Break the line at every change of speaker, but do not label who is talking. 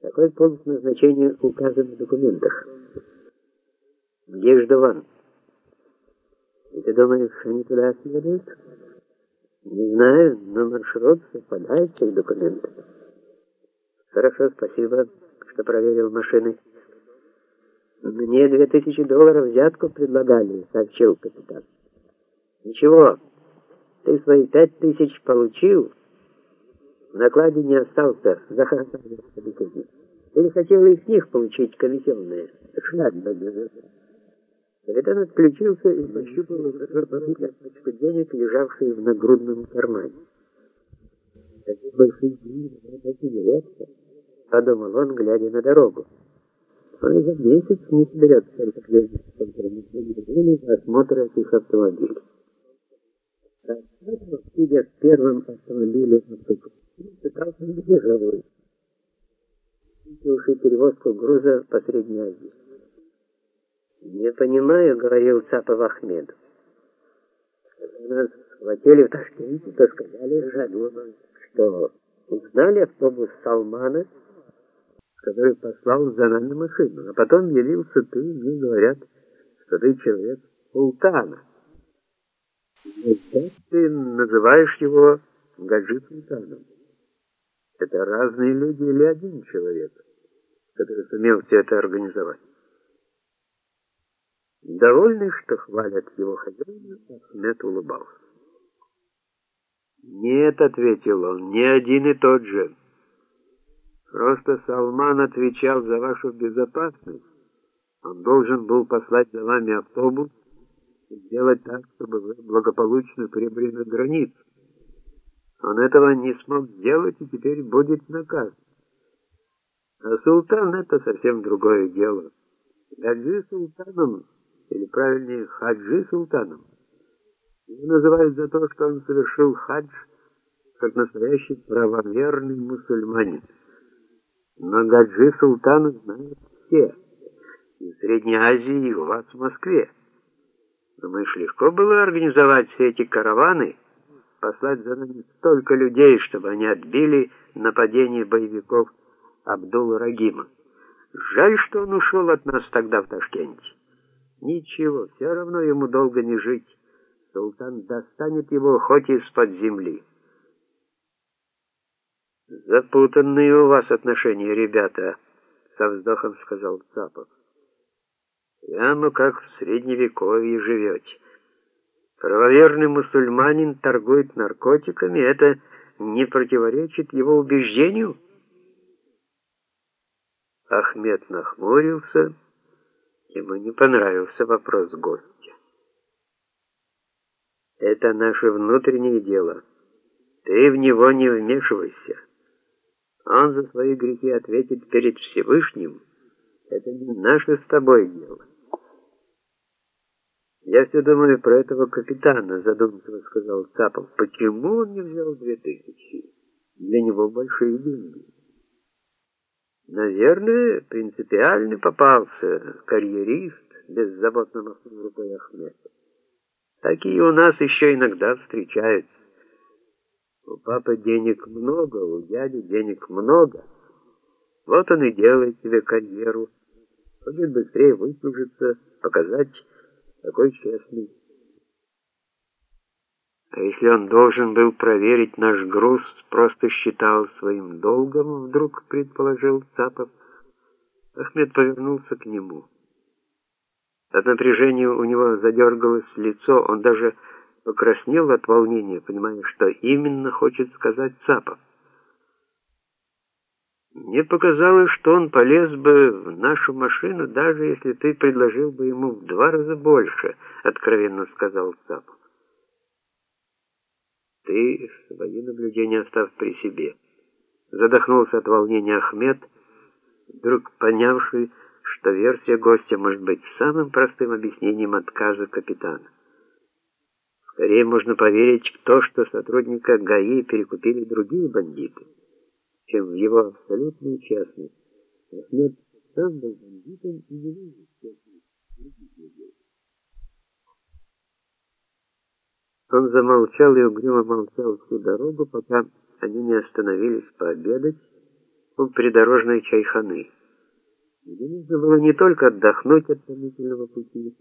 Такой пункт назначения указан в документах. Где Ждован? И ты думаешь, они туда следуют? Не знаю, но маршрут совпадает с их документами. Хорошо, спасибо, что проверил машины. Мне две тысячи долларов взятку предлагали, сообщил капитан. Ничего, ты свои пять тысяч получил, в накладе не остался, захохотали собеседник. Или хотел из них получить комиссионные? Шляпа Капитан отключился и пощупал пачку денег, лежавшие в нагрудном кармане. Такие большие деньги, такие редко, подумал он, глядя на дорогу. Он и за месяц не соберет столько ездить в контроле осмотра этих автомобилей. Сидя в первом автомобиле, пытался дежавой. Уши перевозку груза по Средней Азии. «Не понимаю», — говорил Цапов. Когда нас схватили в Ташкенте, то сказали Жадуба, что узнали автобус Салмана, который послал за нами машину, а потом явился ты, и мне говорят, что ты человек Султана. И ты называешь его Гаджи Султаном? Это разные люди или один человек, который сумел все это организовать? Довольный, что хвалят его хозяина, Ахмед улыбался. «Нет», — ответил он, — «не один и тот же. Просто Салман отвечал за вашу безопасность. Он должен был послать за вами автобус и сделать так, чтобы вы благополучно прибыли на границу. Он этого не смог сделать и теперь будет наказан. А султан — это совсем другое дело. Гаджи султаном, или правильнее, хаджи султаном, его называют за то, что он совершил хадж как настоящий правоверный мусульманин. Но гаджи султана знают все. И в Средней Азии, и у вас в Москве. Думаешь, легко было организовать все эти караваны, послать за нами столько людей, чтобы они отбили нападение боевиков Абдул-Рагима. Жаль, что он ушел от нас тогда в Ташкенте. Ничего, все равно ему долго не жить. Султан достанет его хоть из-под земли. «Запутанные у вас отношения, ребята», — со вздохом сказал Цапов. «Прямо как в Средневековье живете». Правоверный мусульманин торгует наркотиками, это не противоречит его убеждению? Ахмед нахмурился, ему не понравился вопрос гостя. Это наше внутреннее дело. Ты в него не вмешивайся. Он за свои грехи ответит перед Всевышним. Это не наше с тобой дело. «Я все думаю про этого капитана», — задумчиво сказал Цапов. «Почему он не взял две тысячи? Для него большие деньги». «Наверное, принципиальный попался, карьерист», — беззаботно махнул рукой Ахмед. «Такие у нас еще иногда встречаются. У папы денег много, у дяди денег много. Вот он и делает себе карьеру. Хочет быстрее выслужиться, показать такой честный. А если он должен был проверить наш груз, просто считал своим долгом, вдруг предположил Цапов. Ахмед повернулся к нему. От напряжения у него задергалось лицо, он даже покраснел от волнения, понимая, что именно хочет сказать Цапов. Мне показалось, что он полез бы в нашу машину, даже если ты предложил бы ему в два раза больше, откровенно сказал Цапов. Ты свои наблюдения оставь при себе. Задохнулся от волнения Ахмед, вдруг понявший, что версия гостя может быть самым простым объяснением отказа капитана. Скорее можно поверить в то, что сотрудника ГАИ перекупили другие бандиты чем в его абсолютную честность. Ахмед сам был бандитом и не видел Он замолчал и угрюмо молчал всю дорогу, пока они не остановились пообедать, у придорожной чайханы, где нужно было не только отдохнуть от томительного пути,